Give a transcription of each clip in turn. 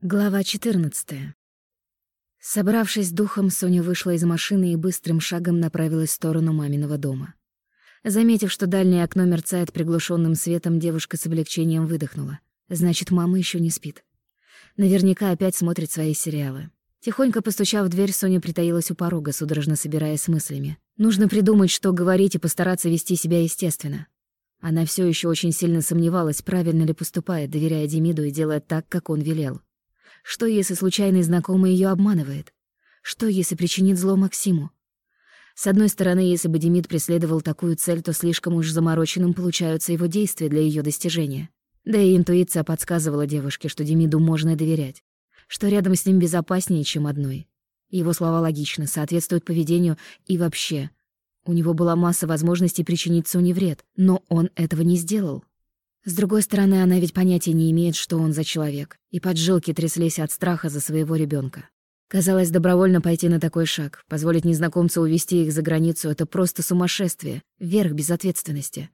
Глава 14. Собравшись духом, Соня вышла из машины и быстрым шагом направилась в сторону маминого дома. Заметив, что дальнее окно мерцает приглушенным светом, девушка с облегчением выдохнула. Значит, мама еще не спит. Наверняка опять смотрит свои сериалы. Тихонько постучав в дверь, Соня притаилась у порога, судорожно собираясь с мыслями. Нужно придумать, что говорить и постараться вести себя естественно. Она все еще очень сильно сомневалась, правильно ли поступает, доверяя Демиду и делая так, как он велел. Что, если случайный знакомый ее обманывает? Что, если причинит зло Максиму? С одной стороны, если бы Демид преследовал такую цель, то слишком уж замороченным получаются его действия для ее достижения. Да и интуиция подсказывала девушке, что Демиду можно доверять, что рядом с ним безопаснее, чем одной. Его слова логичны, соответствуют поведению и вообще. У него была масса возможностей причинить Соне вред, но он этого не сделал. С другой стороны, она ведь понятия не имеет, что он за человек, и поджилки тряслись от страха за своего ребенка. Казалось, добровольно пойти на такой шаг, позволить незнакомцу увести их за границу — это просто сумасшествие, верх безответственности.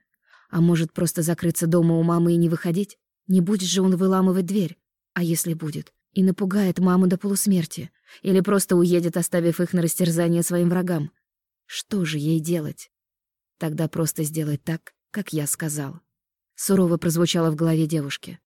А может, просто закрыться дома у мамы и не выходить? Не будет же он выламывать дверь. А если будет? И напугает маму до полусмерти. Или просто уедет, оставив их на растерзание своим врагам. Что же ей делать? Тогда просто сделать так, как я сказал. Сурово прозвучало в голове девушки.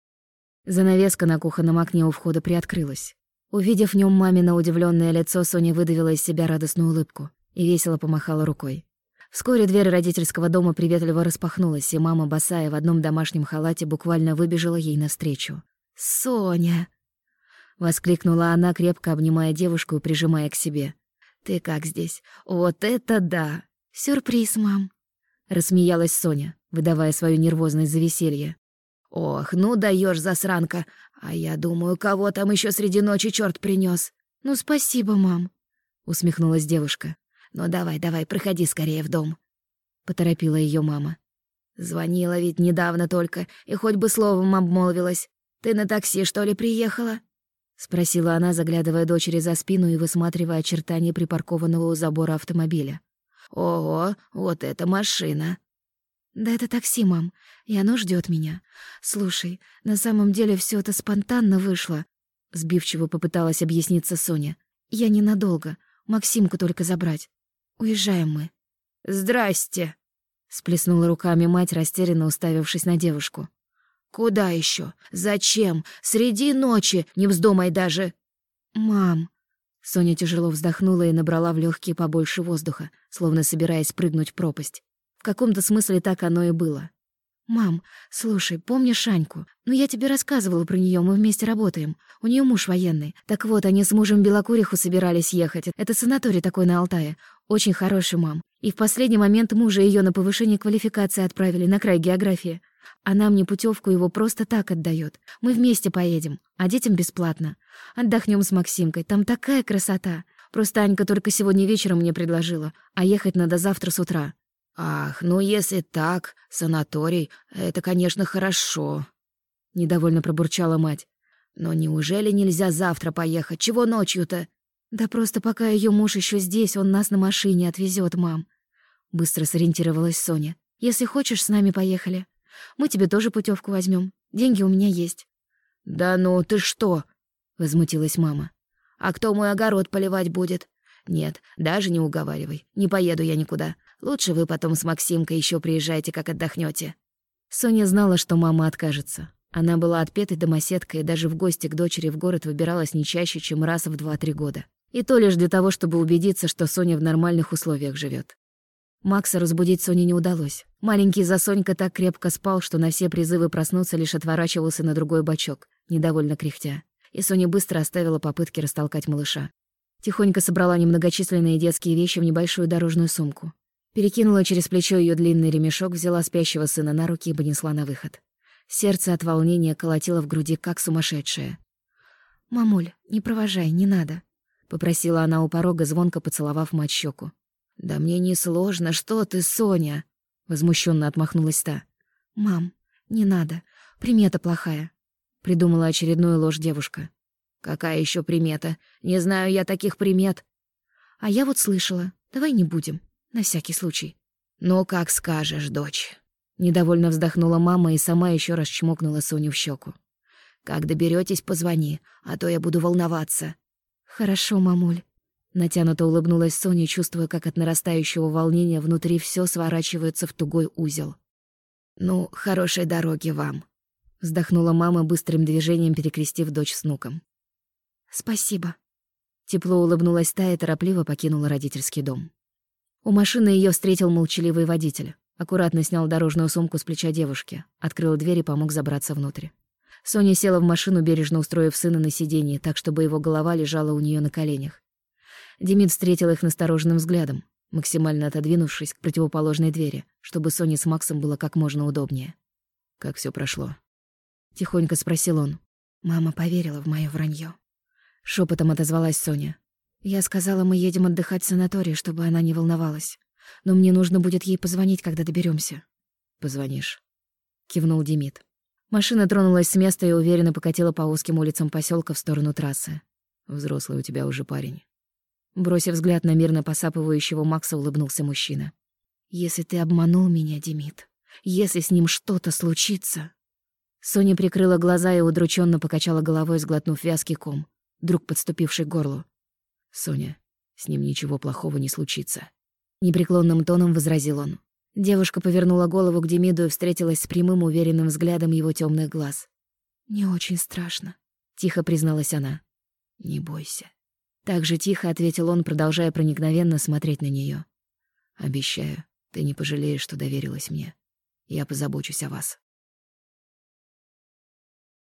Занавеска на кухонном окне у входа приоткрылась. Увидев в нем мамино удивленное лицо, Соня выдавила из себя радостную улыбку и весело помахала рукой. Вскоре дверь родительского дома приветливо распахнулась, и мама, босая в одном домашнем халате, буквально выбежала ей навстречу. «Соня!» — воскликнула она, крепко обнимая девушку и прижимая к себе. «Ты как здесь? Вот это да! Сюрприз, мам!» — рассмеялась Соня выдавая свою нервозность за веселье. «Ох, ну даешь, засранка! А я думаю, кого там еще среди ночи черт принес. «Ну, спасибо, мам», — усмехнулась девушка. «Ну, давай, давай, проходи скорее в дом», — поторопила ее мама. «Звонила ведь недавно только, и хоть бы словом обмолвилась. Ты на такси, что ли, приехала?» — спросила она, заглядывая дочери за спину и высматривая очертания припаркованного у забора автомобиля. «Ого, вот эта машина!» «Да это такси, мам, и оно ждет меня. Слушай, на самом деле все это спонтанно вышло», — сбивчиво попыталась объясниться Соня. «Я ненадолго, Максимку только забрать. Уезжаем мы». «Здрасте», — сплеснула руками мать, растерянно уставившись на девушку. «Куда еще? Зачем? Среди ночи, не вздумай даже!» «Мам!» Соня тяжело вздохнула и набрала в легкие побольше воздуха, словно собираясь прыгнуть в пропасть каком-то смысле так оно и было. «Мам, слушай, помнишь Шаньку? Ну, я тебе рассказывала про нее, мы вместе работаем. У нее муж военный. Так вот, они с мужем Белокуриху собирались ехать. Это санаторий такой на Алтае. Очень хороший, мам. И в последний момент мужа ее на повышение квалификации отправили на край географии. Она мне путевку его просто так отдает. Мы вместе поедем, а детям бесплатно. Отдохнем с Максимкой, там такая красота. Просто Анька только сегодня вечером мне предложила, а ехать надо завтра с утра. «Ах, ну если так, санаторий, это, конечно, хорошо», — недовольно пробурчала мать. «Но неужели нельзя завтра поехать? Чего ночью-то?» «Да просто пока ее муж еще здесь, он нас на машине отвезет, мам», — быстро сориентировалась Соня. «Если хочешь, с нами поехали. Мы тебе тоже путевку возьмем. Деньги у меня есть». «Да ну ты что?» — возмутилась мама. «А кто мой огород поливать будет? Нет, даже не уговаривай. Не поеду я никуда. Лучше вы потом с Максимкой еще приезжайте, как отдохнете. Соня знала, что мама откажется. Она была отпетой домоседкой и даже в гости к дочери в город выбиралась не чаще, чем раз в два-три года. И то лишь для того, чтобы убедиться, что Соня в нормальных условиях живет. Макса разбудить Соне не удалось. Маленький Засонька так крепко спал, что на все призывы проснуться лишь отворачивался на другой бочок, недовольно кряхтя. И Соня быстро оставила попытки растолкать малыша. Тихонько собрала немногочисленные детские вещи в небольшую дорожную сумку. Перекинула через плечо ее длинный ремешок, взяла спящего сына на руки и понесла на выход. Сердце от волнения колотило в груди, как сумасшедшее. «Мамуль, не провожай, не надо», — попросила она у порога, звонко поцеловав мать щеку. «Да мне не сложно, что ты, Соня?» — возмущенно отмахнулась та. «Мам, не надо, примета плохая», — придумала очередную ложь девушка. «Какая еще примета? Не знаю я таких примет». «А я вот слышала. Давай не будем». На всякий случай. «Ну, как скажешь, дочь». Недовольно вздохнула мама и сама еще раз чмокнула Соню в щеку. Как доберетесь, позвони, а то я буду волноваться». «Хорошо, мамуль». Натянуто улыбнулась Соня, чувствуя, как от нарастающего волнения внутри все сворачивается в тугой узел. «Ну, хорошей дороги вам», — вздохнула мама, быстрым движением перекрестив дочь с внуком. «Спасибо». Тепло улыбнулась та и торопливо покинула родительский дом. У машины ее встретил молчаливый водитель. Аккуратно снял дорожную сумку с плеча девушки, открыл дверь и помог забраться внутрь. Соня села в машину, бережно устроив сына на сиденье, так, чтобы его голова лежала у нее на коленях. Демид встретил их настороженным взглядом, максимально отодвинувшись к противоположной двери, чтобы Соне с Максом было как можно удобнее. «Как все прошло?» — тихонько спросил он. Мама поверила в мое вранье. Шепотом отозвалась Соня. Я сказала, мы едем отдыхать в санаторий, чтобы она не волновалась. Но мне нужно будет ей позвонить, когда доберемся. Позвонишь. Кивнул Демид. Машина тронулась с места и уверенно покатила по узким улицам поселка в сторону трассы. Взрослый у тебя уже парень. Бросив взгляд на мирно посапывающего Макса, улыбнулся мужчина. «Если ты обманул меня, Демид, если с ним что-то случится...» Соня прикрыла глаза и удрученно покачала головой, сглотнув вязкий ком, вдруг подступивший к горлу. Соня, с ним ничего плохого не случится. Непреклонным тоном возразил он. Девушка повернула голову к Демиду и встретилась с прямым уверенным взглядом его темных глаз. «Не очень страшно», — тихо призналась она. «Не бойся». Так же тихо ответил он, продолжая проникновенно смотреть на нее. «Обещаю, ты не пожалеешь, что доверилась мне. Я позабочусь о вас».